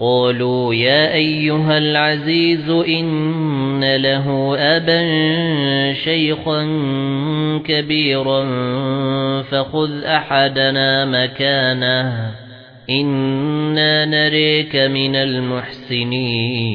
قالوا يا أيها العزيز إن له أبا شيخا كبيرا فخذ أحدنا مكانه إنا نريك من المحسنين